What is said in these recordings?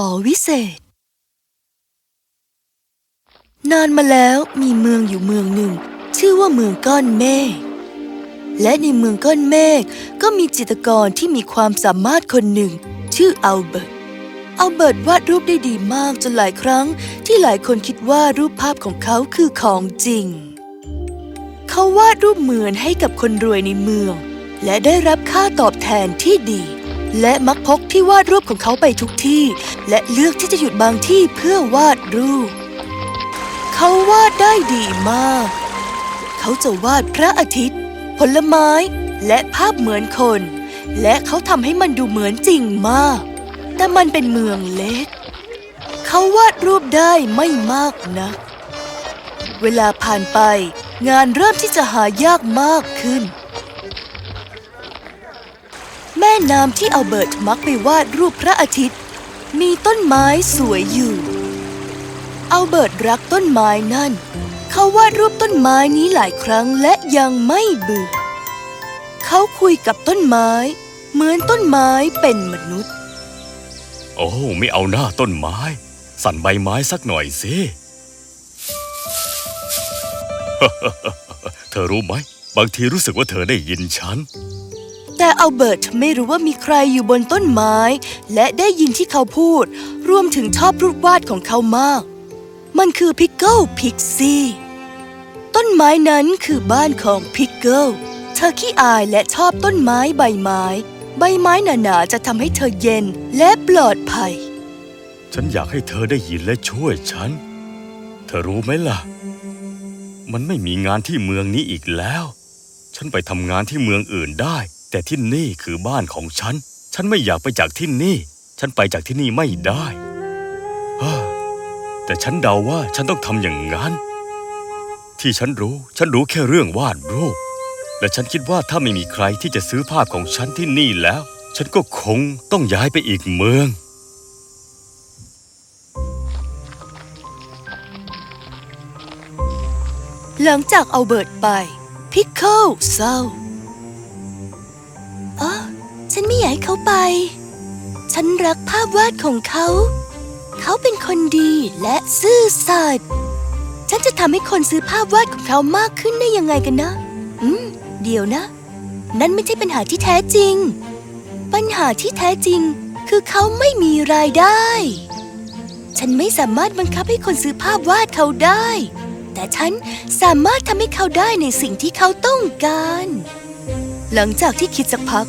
อวิเศษ นานมาแล้วมีเมืองอยู่เมืองหนึ่ง ชื่อว่าเมืองก้อนเมฆและในเมืองก้อนเมฆก็มีจิตรกรที่มีความสามารถคนหนึ่ง ชื่ออัลเบิร์ตอัลเบิร์ตวาดรูปได้ดีมากจนหลายครั้งที่หลายคนคิดว่ารูปภาพของเขาคือของจริง เขาวาดรูปเหมือนให้กับคนรวยในเมือง และได้รับค่าตอบแทนที่ดี และมักพกที่วาดรูปของเขาไปทุกที่ และเลือกที่จะหยุดบางที่เพื่อวาดรูป เขาวาดได้ดีมาก เขาจะวาดพระอาทิตย์ ผลไม้ และภาพเหมือนคน และเขาทำให้มันดูเหมือนจริงมาก แต่มันเป็นเมืองเล็ก เขาวาดรูปได้ไม่มากนะเวลาผ่านไป งานเริ่มที่จะหายากมากขึ้น ม่น้ำที่อัลเบิร์ตมักไปวาดรูปพระอาทิตย์ มีต้นไม้สวยอยู่อัลเบิร์ตรักต้นไม้นั่น เขาวาดรูปต้นไม้นี้หลายครั้งและยังไม่เบื่อเขาคุยกับต้นไม้ เหมือนต้นไม้เป็นมนุษย์ โอ้ไม่เอาหน้าต้นไม้ สั่นใบไม้สักหน่อยสิเธอรู้ไหม บางทีรู้สึกว่าเธอได้ยินฉัน แต่อัลเบิร์ตไม่รู้ว่ามีใครอยู่บนต้นไม้ และได้ยินที่เขาพูด รวมถึงชอบรูปวาดของเขามาก มันคือพิกเกิลพิกซี่ต้นไม้นั้นคือบ้านของพิกเกิลเธอขี้อายและชอบต้นไม้ใบไม้ ใบไม้หนาๆจะทำให้เธอเย็นและปลอดภัย ฉันอยากให้เธอได้ยินและช่วยฉัน เธอรู้ไหมล่ะ มันไม่มีงานที่เมืองนี้อีกแล้ว ฉันไปทำงานที่เมืองอื่นได้ แต่ที่นี่คือบ้านของฉัน ฉันไม่อยากไปจากที่นี่ ฉันไปจากที่นี่ไม่ได้ฮ้อแต่ฉันเดาว่าฉันต้องทำอย่างนั้น ที่ฉันรู้ ฉันรู้แค่เรื่องวาดรูป และฉันคิดว่าถ้าไม่มีใครที่จะซื้อภาพของฉันที่นี่แล้ว ฉันก็คงต้องย้ายไปอีกเมืองหลังจากอัลเบิร์ตไป พิกเกิลเศร้า อยากให้เขาไป ฉันรักภาพวาดของเขา เขาเป็นคนดีและซื่อสัตย์ ฉันจะทำให้คนซื้อภาพวาดของเขามากขึ้นได้ยังไงกันนะ อืม เดี๋ยวนะ นั่นไม่ใช่ปัญหาที่แท้จริง ปัญหาที่แท้จริง คือเขาไม่มีรายได้ ฉันไม่สามารถบังคับให้คนซื้อภาพวาดเขาได้ แต่ฉันสามารถทำให้เขาได้ในสิ่งที่เขาต้องการ หลังจากที่คิดสักพัก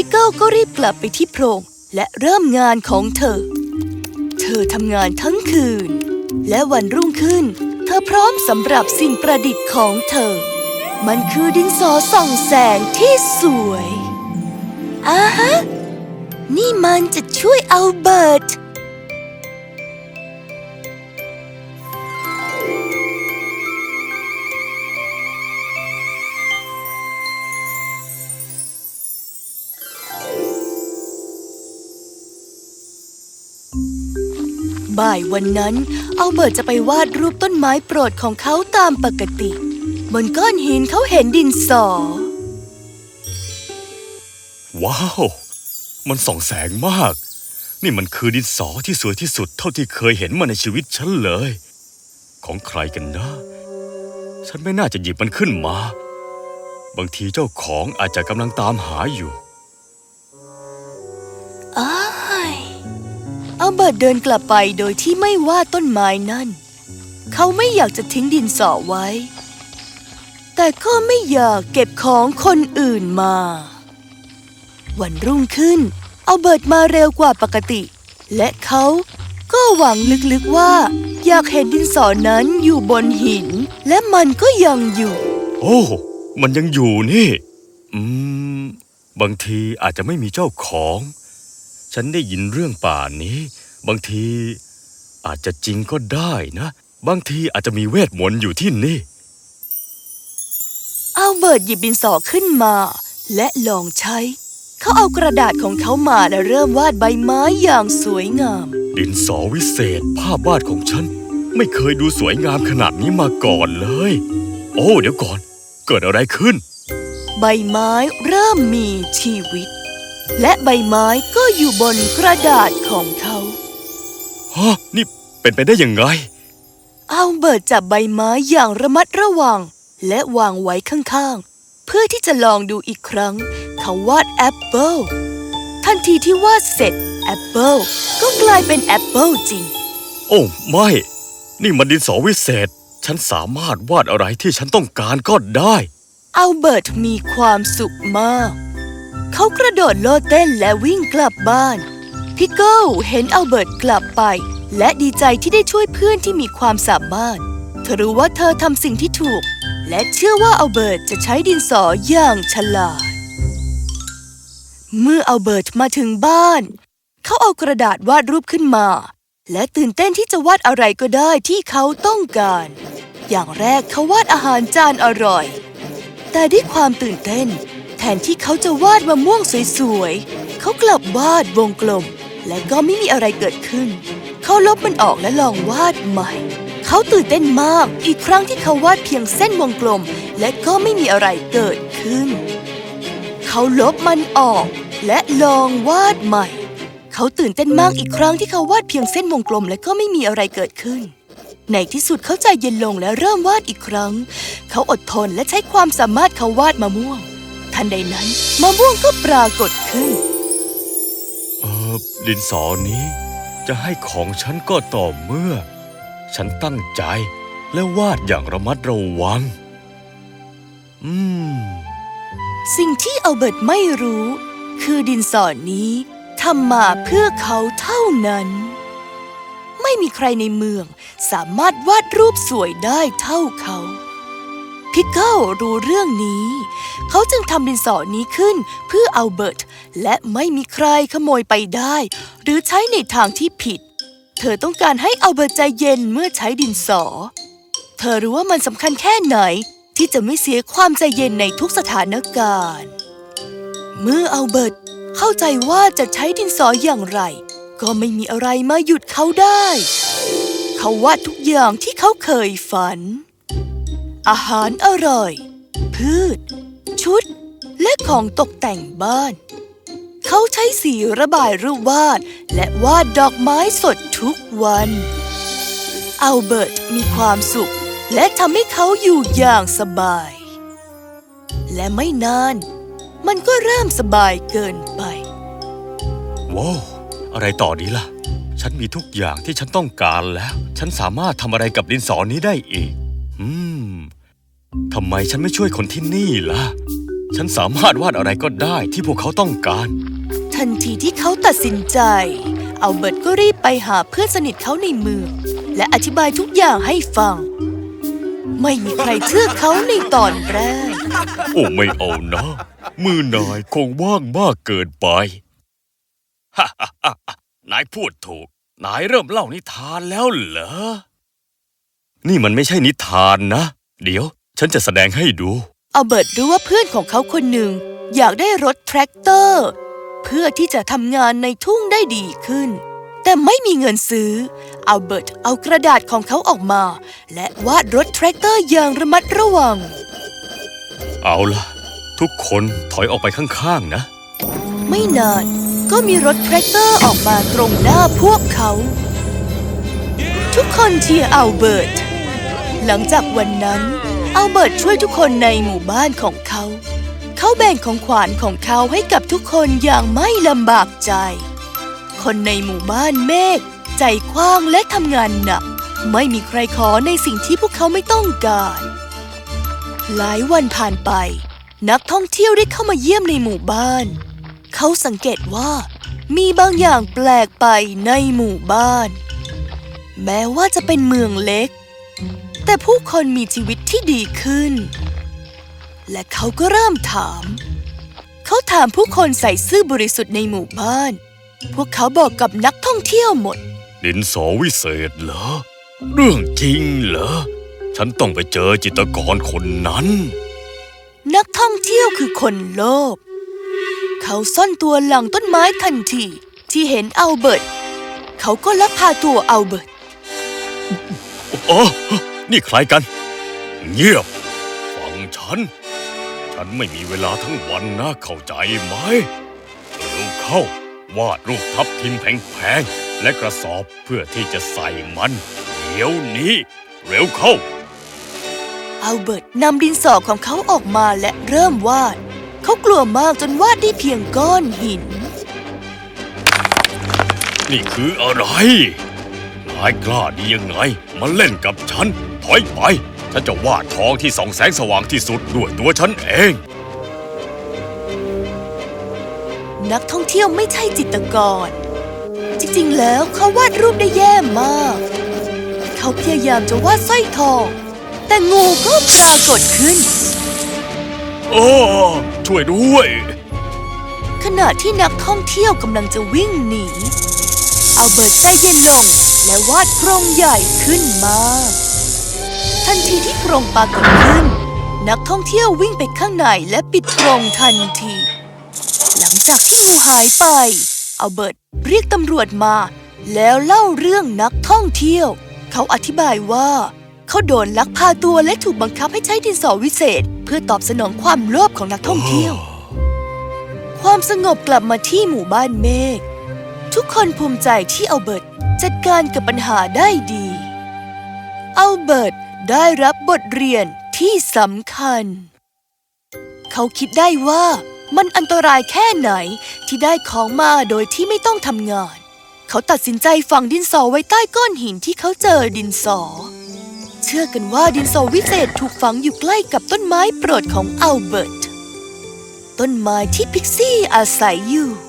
พิกเกิลก็รีบกลับไปที่โพรงและเริ่มงานของเธอ เธอทำงานทั้งคืน และวันรุ่งขึ้น เธอพร้อมสำหรับสิ่งประดิษฐ์ของเธอ มันคือดินสอส่องแสงที่สวยอาฮะ นี่มันจะช่วยเอาเบิร์ต บ่ายวันนั้น อัลเบิร์ตจะไปวาดรูปต้นไม้โปรดของเขาตามปกติ บนก้อนหินเขาเห็นดินสอ ว้าว มันส่องแสงมาก นี่มันคือดินสอที่สวยที่สุดเท่าที่เคยเห็นมาในชีวิตฉันเลย ของใครกันนะ ฉันไม่น่าจะหยิบมันขึ้นมา บางทีเจ้าของอาจจะกำลังตามหาอยู่อ้าย อัลเบิร์ตเดินกลับไปโดยที่ไม่ว่าต้นไม้นั่น เขาไม่อยากจะทิ้งดินสอไว้ แต่ก็ไม่อยากเก็บของคนอื่นมา วันรุ่งขึ้นอัลเบิร์ตมาเร็วกว่าปกติ และเขาก็หวังลึกๆว่า อยากเห็นดินสอนั้นอยู่บนหิน และมันก็ยังอยู่ โอ้มันยังอยู่นี่ อืม บางทีอาจจะไม่มีเจ้าของ ฉันได้ยินเรื่องป่านี้ บางทีอาจจะจริงก็ได้นะ บางทีอาจจะมีเวทมนต์อยู่ที่นี่ อัลเบิร์ตหยิบดินสอขึ้นมา และลองใช้ เขาเอากระดาษของเขามาและเริ่มวาดใบไม้อย่างสวยงาม ดินสอวิเศษภาพวาดของฉัน ไม่เคยดูสวยงามขนาดนี้มาก่อนเลย โอ้ เดี๋ยวก่อน เกิดอะไรขึ้น ใบไม้เริ่มมีชีวิต และใบไม้ก็อยู่บนกระดาษของเขาฮะนี่เป็นไปได้ยังไง อัลเบิร์ตจับใบไม้อย่างระมัดระวัง และวางไว้ข้างๆ เพื่อที่จะลองดูอีกครั้ง เขาวาดแอปเปิลทันทีที่วาดเสร็จแอปเปิลก็กลายเป็นแอปเปิลจริง โอ้ไม่ นี่มันดินสอวิเศษ ฉันสามารถวาดอะไรที่ฉันต้องการก็ได้ อัลเบิร์ตมีความสุขมาก เขากระโดดโลดเต้นและวิ่งกลับบ้าน พิกเกิลเห็นอัลเบิร์ตกลับไป และดีใจที่ได้ช่วยเพื่อนที่มีความสามารถ เธอรู้ว่าเธอทำสิ่งที่ถูก และเชื่อว่าอัลเบิร์ตจะใช้ดินสออย่างฉลาด เมื่ออัลเบิร์ตมาถึงบ้าน เขาเอากระดาษวาดรูปขึ้นมา และตื่นเต้นที่จะวาดอะไรก็ได้ที่เขาต้องการ อย่างแรกเขาวาดอาหารจานอร่อย แต่ด้วยความตื่นเต้น แทนที่เขาจะวาดมะม่วงสวยๆ เขากลับวาดวงกลม และก็ไม่มีอะไรเกิดขึ้น เขาลบมันออกและลองวาดใหม่ เขาตื่นเต้นมากอีกครั้งที่เขาวาดเพียงเส้นวงกลม และก็ไม่มีอะไรเกิดขึ้น เขาลบมันออก และลองวาดใหม่ เขาตื่นเต้นมากอีกครั้งที่เขาวาดเพียงเส้นวงกลม และก็ไม่มีอะไรเกิดขึ้นในที่สุดเขาใจเย็นลงและเริ่มวาดอีกครั้ง เขาอดทนและใช้ความสามารถเขาวาดมะม่วง ทันใดนั้นมะม่วงก็ปรากฏขึ้น เออดินสอนี้ จะให้ของฉันก็ต่อเมื่อ ฉันตั้งใจและวาดอย่างระมัดระวัง อืม สิ่งที่อัลเบิร์ตไม่รู้ คือดินสอนี้ทำมาเพื่อเขาเท่านั้น ไม่มีใครในเมืองสามารถวาดรูปสวยได้เท่าเขา พิกเกิลรู้เรื่องนี้ เขาจึงทำดินสอนี้ขึ้นเพื่ออัลเบิร์ตและไม่มีใครขโมยไปได้ หรือใช้ในทางที่ผิด เธอต้องการให้อัลเบิร์ตใจเย็นเมื่อใช้ดินสอ เธอรู้ว่ามันสำคัญแค่ไหนที่จะไม่เสียความใจเย็นในทุกสถานการณ์ เมื่ออัลเบิร์ตเข้าใจว่าจะใช้ดินสออย่างไร ก็ไม่มีอะไรมาหยุดเขาได้ เขาวาดทุกอย่างที่เขาเคยฝัน อาหารอร่อย พืช ชุด และของตกแต่งบ้าน เขาใช้สีระบายรูปวาด และวาดดอกไม้สดทุกวัน อัลเบิร์ตมีความสุข และทำให้เขาอยู่อย่างสบาย และไม่นาน มันก็เริ่มสบายเกินไป ว้าวอะไรต่อดีล่ะ ฉันมีทุกอย่างที่ฉันต้องการแล้ว ฉันสามารถทำอะไรกับดินสอนี้ได้อีก อืม ทำไมฉันไม่ช่วยคนที่นี่ล่ะ ฉันสามารถวาดอะไรก็ได้ที่พวกเขาต้องการ ทันทีที่เขาตัดสินใจ อัลเบิร์ตก็รีบไปหาเพื่อนสนิทเขาในเมือง และอธิบายทุกอย่างให้ฟัง ไม่มีใครเชื่อเขาในตอนแรก โอ้ไม่เอานะ มือนายคงว่างมากเกินไป ฮ่าฮ่าฮ่านายพูดถูก นายเริ่มเล่านิทานแล้วเหรอ นี่มันไม่ใช่นิทานนะ เดี๋ยว ฉันจะแสดงให้ดู อัลเบิร์ตรู้ว่าเพื่อนของเขาคนหนึ่งอยากได้รถแทรกเตอร์ เพื่อที่จะทำงานในทุ่งได้ดีขึ้น แต่ไม่มีเงินซื้อ อัลเบิร์ตเอากระดาษของเขาออกมา และวาดรถแทรกเตอร์อย่างระมัดระวัง เอาล่ะ ทุกคนถอยออกไปข้างๆนะ ไม่นานก็มีรถแทรกเตอร์ออกมาตรงหน้าพวกเขา ทุกคนเชียร์อัลเบิร์ต หลังจากวันนั้น อัลเบิร์ตช่วยทุกคนในหมู่บ้านของเขา เขาแบ่งของขวัญของเขาให้กับทุกคนอย่างไม่ลำบากใจ คนในหมู่บ้านเมฆใจกว้างและทำงานหนัก ไม่มีใครขอในสิ่งที่พวกเขาไม่ต้องการ หลายวันผ่านไป นักท่องเที่ยวได้เข้ามาเยี่ยมในหมู่บ้าน เขาสังเกตว่า มีบางอย่างแปลกไปในหมู่บ้าน แม้ว่าจะเป็นเมืองเล็ก แต่ผู้คนมีชีวิตที่ดีขึ้น และเขาก็เริ่มถาม เขาถามผู้คนใส่ซื่อบริสุทธิ์ในหมู่บ้าน พวกเขาบอกกับนักท่องเที่ยวหมด ดินสอวิเศษเหรอ เรื่องจริงเหรอ ฉันต้องไปเจอจิตรกรคนนั้น นักท่องเที่ยวคือคนโลภเขาซ่อนตัวหลังต้นไม้ทันทีที่เห็นอัลเบิร์ต เขาก็ลักพาตัวอัลเบิร์ต โอ้ นี่ใครกัน เงียบ ฟังฉัน ฉันไม่มีเวลาทั้งวันนะเข้าใจไหมเร็วเข้าวาดรูปทับทิมแพงๆและกระสอบเพื่อที่จะใส่มัน เดี๋ยวนี้ เร็วเข้าอัลเบิร์ตนำดินสอของเขาออกมาและเริ่มวาด เขากลัวมากจนวาดได้เพียงก้อนหิน นี่คืออะไรนายกล้าดียังไง มาเล่นกับฉันถ อยไป ฉันจะวาดทองที่ส่องแสงสว่างที่สุดด้วยตัวฉันเอง นักท่องเที่ยวไม่ใช่จิตรกร จริงๆ แล้วเขาวาดรูปได้แย่มาก เขาพยายามจะวาดสร้อยทอง แต่งูก็ปรากฏขึ้นโอ้ช่วยด้วย ขณะที่นักท่องเที่ยวกำลังจะวิ่งหนีอัลเบิร์ตใจเย็นลงและวาดโพรงใหญ่ขึ้นมา ทันทีที่โพรงปรากฏขึ้น นักท่องเที่ยววิ่งไปข้างในและปิดโพรงทันที หลังจากที่งูหายไป เอัลเบิร์ตเรียกตำรวจมา แล้วเล่าเรื่องนักท่องเที่ยว เขาอธิบายว่าเขาโดนลักพาตัวและถูกบังคับให้ใช้ดินสอวิเศษ เพื่อตอบสนองความโลภของนักท่องเที่ยว ความสงบกลับมาที่หมู่บ้านเมฆทุกคนภูมิใจที่เอัลเบิร์ตจัดการกับปัญหาได้ดี เอัลเบิร์ต ได้รับบทเรียนที่สำคัญ เขาคิดได้ว่ามันอันตรายแค่ไหนที่ได้ของมาโดยที่ไม่ต้องทำงาน เขาตัดสินใจฝังดินสอไว้ใต้ก้อนหินที่เขาเจอดินสอ เชื่อกันว่าดินสอวิเศษถูกฝังอยู่ใกล้กับต้นไม้โปรดของอัลเบิร์ต ต้นไม้ที่พิกซี่อาศัยอยู่